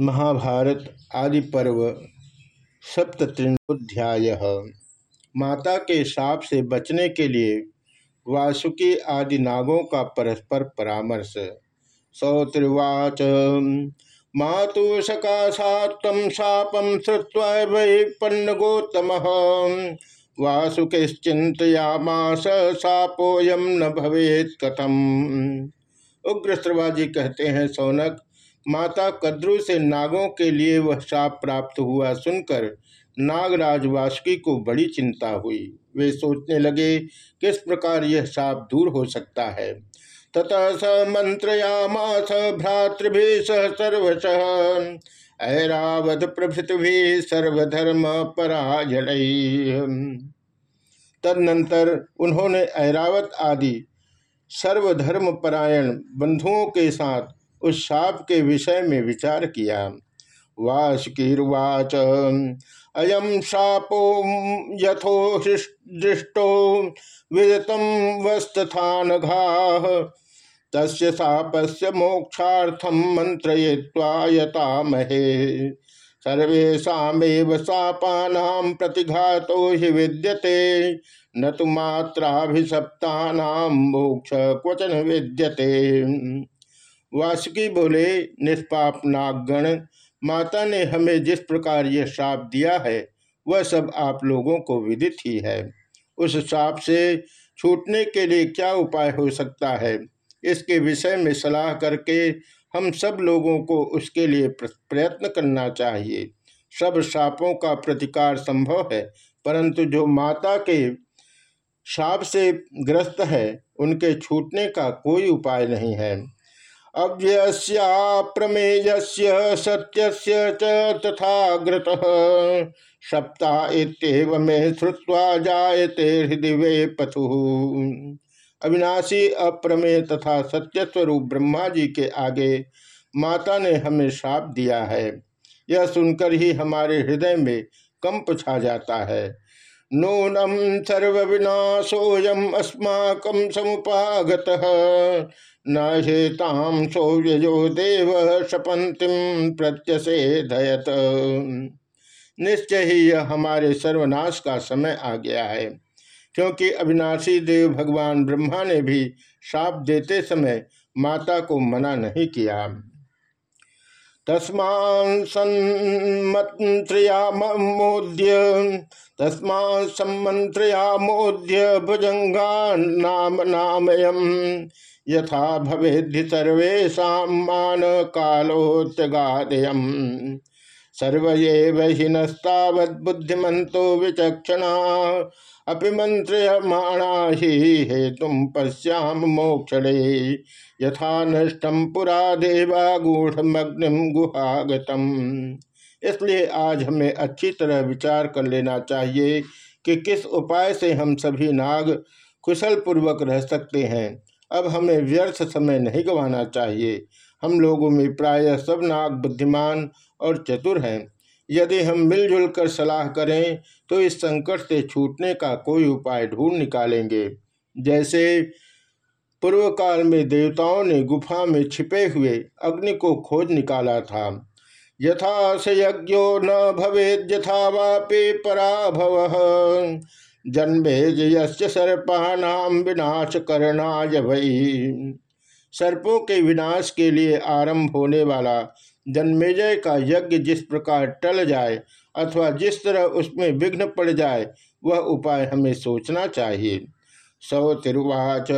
महाभारत आदि पर्व सप्तत्रिनोध्याय माता के साप से बचने के लिए वासुकी आदि नागों का परस्पर परामर्श। सौत्रिवाच, मातु सकाशात्म शापम श्रुवा वै पन्नगोत्तम। वासुकिश्चिंतयामास शापोयम न भवेत कथम। उग्र कहते हैं, सौनक माता कद्रु से नागों के लिए वह शाप प्राप्त हुआ सुनकर नागराज वासुकी को बड़ी चिंता हुई। वे सोचने लगे, किस प्रकार यह शाप दूर हो सकता है। ततः स मंत्रयामास भ्रातृभि सह सर्वश, ऐरावत प्रभृति सर्वधर्म पराजल तदनंतर उन्होंने ऐरावत आदि सर्वधर्म परायण बंधुओं के साथ उस शाप के विषय में विचार किया। वासुकीर्वाच अयम शापो यथो दृष्टो विदतम वस्तथान घाह तस्य शापस्य मोक्षार्थम मंत्रय्वा महे सर्वेशाव शापानाम प्रतिघातो हि विद्यते। न तो मात्राभिशप्ता मोक्ष क्वचन विद्यते। वासुकी बोले, निष्पाप नागगण, माता ने हमें जिस प्रकार यह श्राप दिया है, वह सब आप लोगों को विदित ही है। उस श्राप से छूटने के लिए क्या उपाय हो सकता है? इसके विषय में सलाह करके हम सब लोगों को उसके लिए प्रयत्न करना चाहिए। सब श्रापों का प्रतिकार संभव है, परंतु जो माता के श्राप से ग्रस्त है, उनके छूटने का कोई उपाय नहीं है। अव्यस्याप्रमेय सत्य तथाग्रत सप्ता में श्रुवा जायते हृदय पथु अविनाशी अप्रमेय तथा सत्य स्वरूप ब्रह्मा जी के आगे माता ने हमें श्राप दिया है। यह सुनकर ही हमारे हृदय में कंप छा जाता है। नूनम सर्वविनाशोयम अस्माक समुपागत। न हेताम सौर्यो देव शपंतिम प्रत्यसे धयत निश्चय ही यह हमारे सर्वनाश का समय आ गया है, क्योंकि अविनाशी देव भगवान ब्रह्मा ने भी साप देते समय माता को मना नहीं किया। तस्मा सन्मंत्रियामोद्य तस्मा सम्मंत्रियामोद्य भुजंगा नाम नामयम। यथा भवेद्य सर्वेशा मान कालोत्यगादयम सर्वये हिनस्तावद्बुद्धिमतो विचक्षणा। अपि मंत्रियमाणा ही हेतु पश्याम मोक्षणे यथा नष्टम पुरा देवा गूढ़मग्निम गुहागतम। इसलिए आज हमें अच्छी तरह विचार कर लेना चाहिए कि किस उपाय से हम सभी नाग कुशल पूर्वक रह सकते हैं। अब हमें व्यर्थ समय नहीं गंवाना चाहिए। हम लोगों में प्रायः सब नाग बुद्धिमान और चतुर हैं। यदि हम मिलजुल कर सलाह करें तो इस संकट से छूटने का कोई उपाय ढूंढ निकालेंगे। जैसे पूर्व काल में देवताओं ने गुफा में छिपे हुए अग्नि को खोज निकाला था। यथा से यज्ञो न भवेद यथा वापे पराभव। जन्मे सर्पाणाम विनाश करणाय भई सर्पों के विनाश के लिए आरंभ होने वाला जन्मेजय का यज्ञ जिस प्रकार टल जाए अथवा जिस तरह उसमें विघ्न पड़ जाए, वह उपाय हमें सोचना चाहिए। सौ तिरुवाच।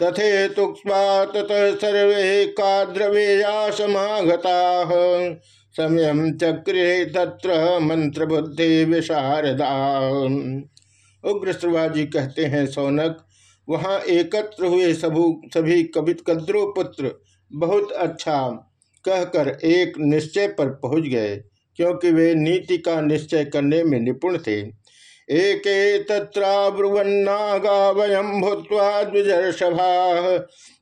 तथे तुक्वा ततः सर्वे का द्रव्या समागता समय चक्रे तत्र मंत्र बुद्धि विशारदा उग्र श्रवाजी कहते हैं, सौनक, वहाँ एकत्र हुए सबू सभी कवित कद्रो पुत्र बहुत अच्छा कहकर एक निश्चय पर पहुँच गए, क्योंकि वे नीति का निश्चय करने में निपुण थे। एक तत्राब्रुवन्नागा वयम भूत्वा द्विजर्षभा,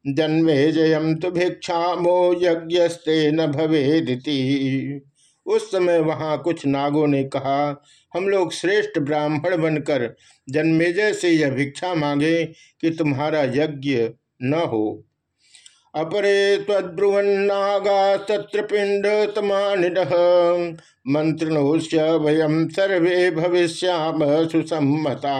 जन्मे जयम तो भिक्षामो यज्ञस्ते न भवेदिति। उस समय वहाँ कुछ नागों ने कहा, हम लोग श्रेष्ठ ब्राह्मण बनकर जन्मेजय से यह भिक्षा मांगे कि तुम्हारा यज्ञ न हो। अपरे तद्रुवन्नागा सत्रपिंड तमानिड सर्वे भविष्याम सुसम्मता।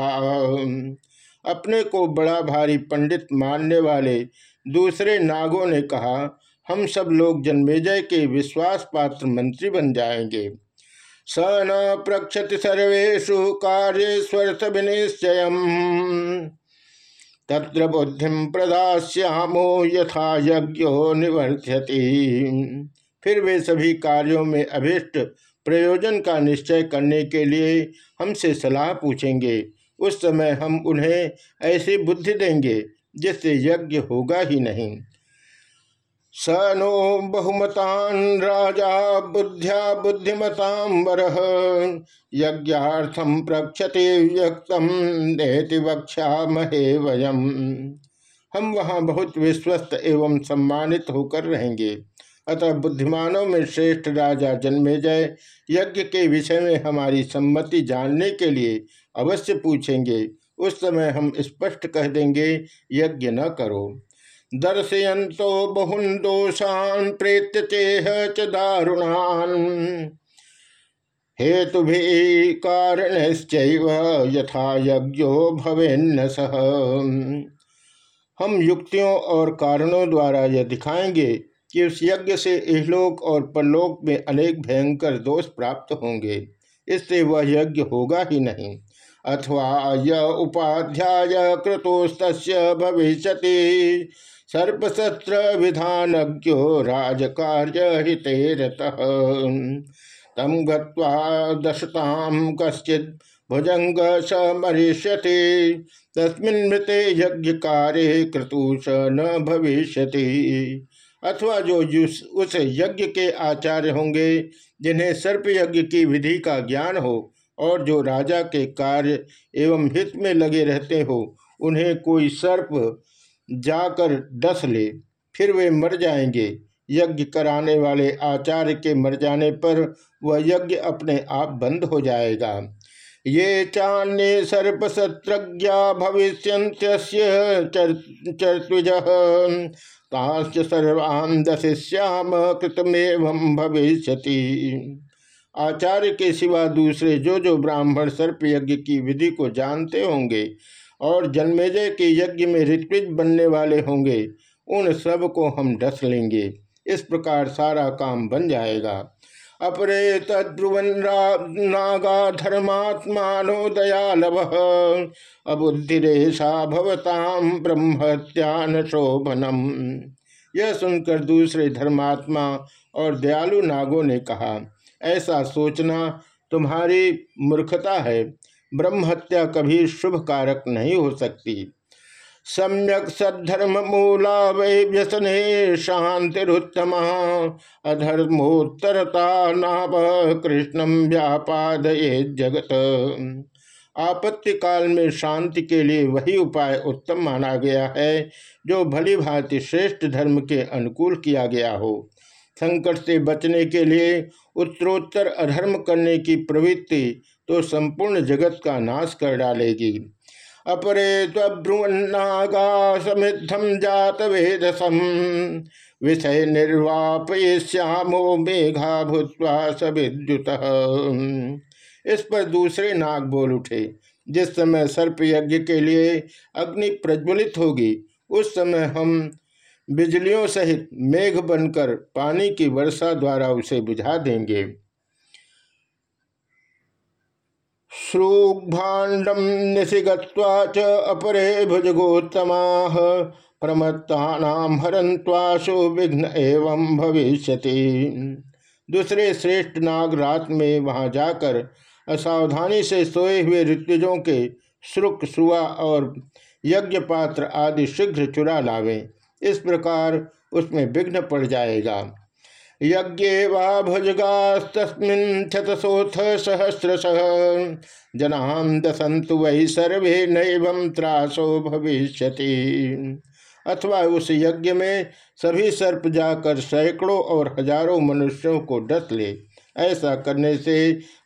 अपने को बड़ा भारी पंडित मानने वाले दूसरे नागों ने कहा, हम सब लोग जन्मेजय के विश्वास पात्र मंत्री बन जाएँगे। स न प्रक्षति सर्वेशु कार्येश्वर विनिश्चय तत्र बुद्धि प्रदास्यामो यथा यज्ञो निवर्त्यति फिर वे सभी कार्यों में अभिष्ट प्रयोजन का निश्चय करने के लिए हमसे सलाह पूछेंगे। उस समय हम उन्हें ऐसी बुद्धि देंगे जिससे यज्ञ होगा ही नहीं। स नो बहुमतान राजा बुद्ध्या बुद्धिमताम वर यज्ञार्थम प्रक्षते व्यक्तम देति महे वयम। हम वहाँ बहुत विश्वस्त एवं सम्मानित होकर रहेंगे। अतः बुद्धिमानों में श्रेष्ठ राजा जन्मे जन्मेजय यज्ञ के विषय में हमारी सम्मति जानने के लिए अवश्य पूछेंगे। उस समय हम स्पष्ट कह देंगे, यज्ञ न करो। दर्शयंतो बहुन दोषान प्रेत्य चेह च दारुणान। हेतु कारण यथा यज्ञो भवेन्न सह हम युक्तियों और कारणों द्वारा यह दिखाएँगे कि उस यज्ञ से इहलोक और परलोक में अनेक भयंकर दोष प्राप्त होंगे। इससे वह यज्ञ होगा ही नहीं। अथवा य उपाध्याय कृतोस्त भविष्य सर्पशस्त्र विधानज्ञो राजकार्य हितेरत तम गशताम कश्चित भुजंग स मरिष्यति तस्मिन् यज्ञ कार्य क्रतुष न भविष्यति। अथवा जो उस यज्ञ के आचार्य होंगे, जिन्हें सर्प यज्ञ की विधि का ज्ञान हो, और जो राजा के कार्य एवं हित में लगे रहते हो, उन्हें कोई सर्प जाकर डस ले, फिर वे मर जाएँगे। यज्ञ कराने वाले आचार्य के मर जाने पर वह यज्ञ अपने आप बंद हो जाएगा। ये चान्य सर्पशत्रज्ञा भविष्य चर्तुज ताश्च सर्वान् दशिष्याम कृतमेव भविष्य आचार्य के सिवा दूसरे जो जो ब्राह्मण सर्प यज्ञ की विधि को जानते होंगे और जन्मेजय के यज्ञ में ऋत्विज बनने वाले होंगे, उन सबको हम डस लेंगे। इस प्रकार सारा काम बन जाएगा। अपरे तद्रुवन नागा धर्मात्मानो दयालव अबुद्धिरेशा भवताम ब्रह्मत्यान शोभनम यह सुनकर दूसरे धर्मात्मा और दयालु नागों ने कहा, ऐसा सोचना तुम्हारी मूर्खता है। ब्रह्म हत्या कभी शुभ कारक नहीं हो सकती। सम्यक सद्धर्म मूला वै व्यसने शांतिरुत्तम, अधर्मोत्तरता नाभ कृष्णम व्यापाद जगत। आपत्ति काल में शांति के लिए वही उपाय उत्तम माना गया है, जो भली भांति श्रेष्ठ धर्म के अनुकूल किया गया हो। संकट से बचने के लिए उत्तरोत्तर अधर्म करने की प्रवृत्ति तो संपूर्ण जगत का नाश कर डालेगी। अपरे तब्रुवन्नागा समिद्धम जात वेदसम विषय निर्वापयश्यामो मेघा भूतवा सविद्युत इस पर दूसरे नाग बोल उठे। जिस समय सर्प यज्ञ के लिए अग्नि प्रज्वलित होगी, उस समय हम बिजलियों सहित मेघ बनकर पानी की वर्षा द्वारा उसे बुझा देंगे। श्रूभाण्डम निशिगत्वा च अपरे भुजगोत्तमा प्रमत्ता हरंत्वाशु विघ्न एवं भविष्यति। दूसरे श्रेष्ठ नाग रात में वहाँ जाकर असावधानी से सोए हुए ऋतुजों के श्रुक सुआ और यज्ञ पात्र आदि शीघ्र चुरा लावें। इस प्रकार उसमें विघ्न पड़ जाएगा। यज्ञ वा भुजगास्तस्मिन् शतशोथ सहस्रश। जनाम दसंतु वही सर्वे नैवं त्रासो भविष्यति। अथवा उस यज्ञ में सभी सर्प जाकर सैकड़ों और हज़ारों मनुष्यों को डस ले, ऐसा करने से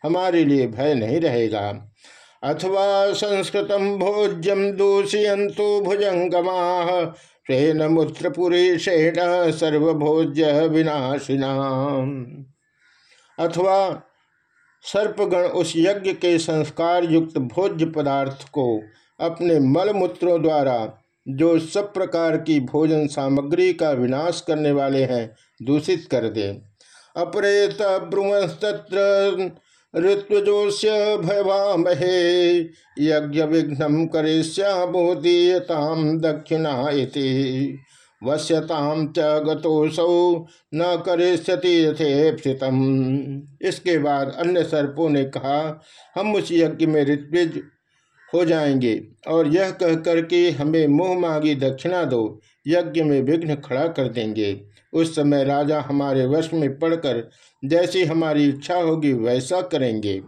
हमारे लिए भय नहीं रहेगा। अथवा संस्कृत भोज्यम दूषयंतु भुजंगमा स्वेन मूत्रपुरेशेण सर्वभोज्य विनाशिना अथवा सर्पगण उस यज्ञ के संस्कार युक्त भोज्य पदार्थ को अपने मलमूत्रों द्वारा जो सब प्रकार की भोजन सामग्री का विनाश करने वाले हैं, दूषित कर दे। अपरेत ब्रुवस्तत्र ऋत्वजोस्य भयवामहे यज्ञ विघ्न करेश्यामोदीयताम दक्षिणा वश्यताम च गतोसौ न करेष्यति यथेप्सितम। इसके बाद अन्य सर्पों ने कहा, हम उस यज्ञ में ऋत्विज हो जाएँगे और यह कहकर के हमें मुँह मांगी दक्षिणा दो, यज्ञ में विघ्न खड़ा कर देंगे। उस समय राजा हमारे वश में पड़कर जैसी हमारी इच्छा होगी वैसा करेंगे।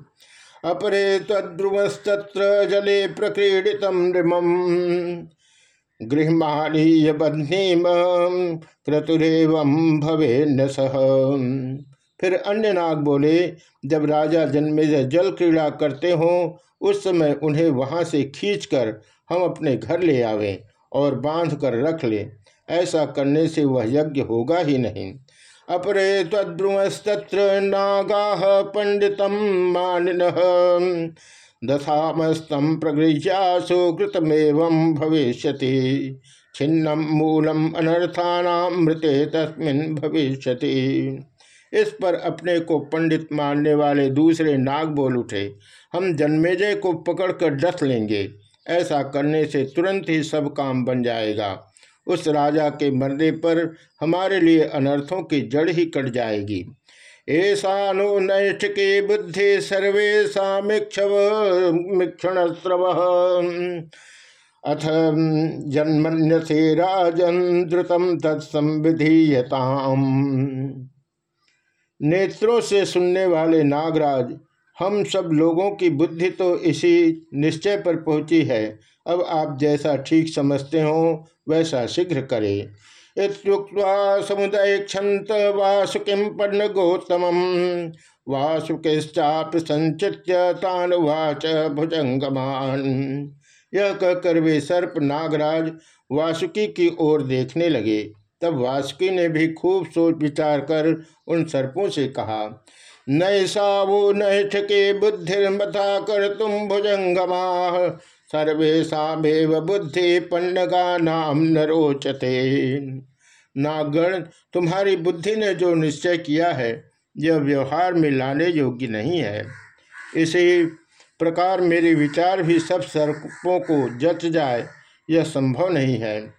अपरे तद्रुवस्तत्र जले प्रक्रीडित गृहमाणीय बध्नीम क्रतुरेव भवे न सह फिर अन्य नाग बोले, जब राजा जन्मे जल क्रीड़ा करते हों, उस समय उन्हें वहाँ से खींचकर हम अपने घर ले आवें। और बाँध कर रख ले। ऐसा करने से वह यज्ञ होगा ही नहीं। अपरे तद्रुमस्तत्र नागा पंडित मानिन। दशामस्तम प्रगृह्यासु कृतमेव भविष्य छिन्नम मूलम अनर्थानामृते तस्मिन भविष्य इस पर अपने को पंडित मानने वाले दूसरे नाग बोल उठे। हम जन्मेजय को पकड़कर डस लेंगे। ऐसा करने से तुरंत ही सब काम बन जाएगा। उस राजा के मरने पर हमारे लिए अनर्थों की जड़ ही कट जाएगी। ऐसा नो नैष्ठ के बुद्धि सर्वेशा मिक्षव मिक्षण अथ जन्मन्य से द्रुतम तत्संविधीयताम। नेत्रों से सुनने वाले नागराज हम सब लोगों की बुद्धि तो इसी निश्चय पर पहुँची है। अब आप जैसा ठीक समझते हो, वैसा शीघ्र करें। इतुक्ता समुदय क्षंत वासुकिम पर्ण गौतम वासुकिश्चाप संचित्य भुजंगमान। यह कहकर वे सर्प नागराज वासुकी की ओर देखने लगे। तब वासुकी ने भी खूब सोच विचार कर उन सर्पों से कहा नैसा वो नैठ के बुद्धिर्मता कर तुम भुजंगमा सर्वेशा बुद्धि पंडगा नाम न रोचते। नागण, तुम्हारी बुद्धि ने जो निश्चय किया है, यह व्यवहार में लाने योग्य नहीं है। इसी प्रकार मेरे विचार भी सब सर्पों को जच जाए, यह संभव नहीं है।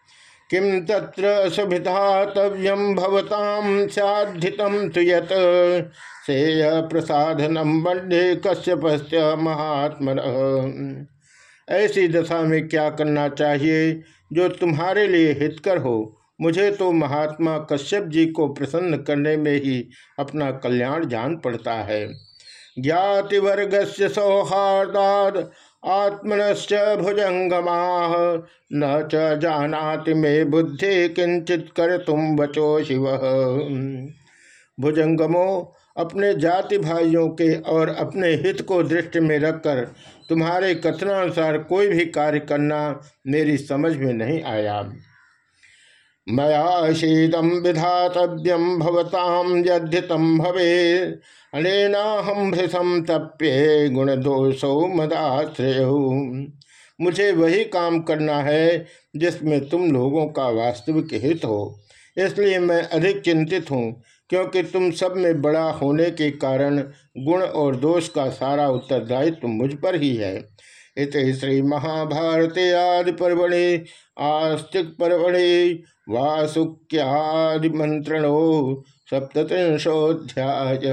किम तत्र सुभिधातव्यम भवताम साधितम तुयत सेय प्रसाधनम कश्यप महात्मन। ऐसी दशा में क्या करना चाहिए, जो तुम्हारे लिए हितकर हो, मुझे तो महात्मा कश्यप जी को प्रसन्न करने में ही अपना कल्याण जान पड़ता है। ज्ञाति वर्ग से सौहार्दाद आत्मनश्च भुजंगमा। न च जानाति मे बुद्धि किंचित कर तुम बचो शिव। भुजंगमो अपने जाति भाइयों के और अपने हित को दृष्टि में रखकर तुम्हारे कथनानुसार कोई भी कार्य करना मेरी समझ में नहीं आया। मया शीदम विधातव्यम भवताम यद्यतम भवे। अनेनाहम भृषम तप्ये गुण दोषो मदाश्रय। मुझे वही काम करना है जिसमें तुम लोगों का वास्तविक हित हो। इसलिए मैं अधिक चिंतित हूँ, क्योंकि तुम सब में बड़ा होने के कारण गुण और दोष का सारा उत्तरदायित्व मुझ पर ही है। इत श्री महाभारते आदि पर्वणे आस्तिक पर्वणे वासुक्यादि मंत्रणो सप्तशोध्याय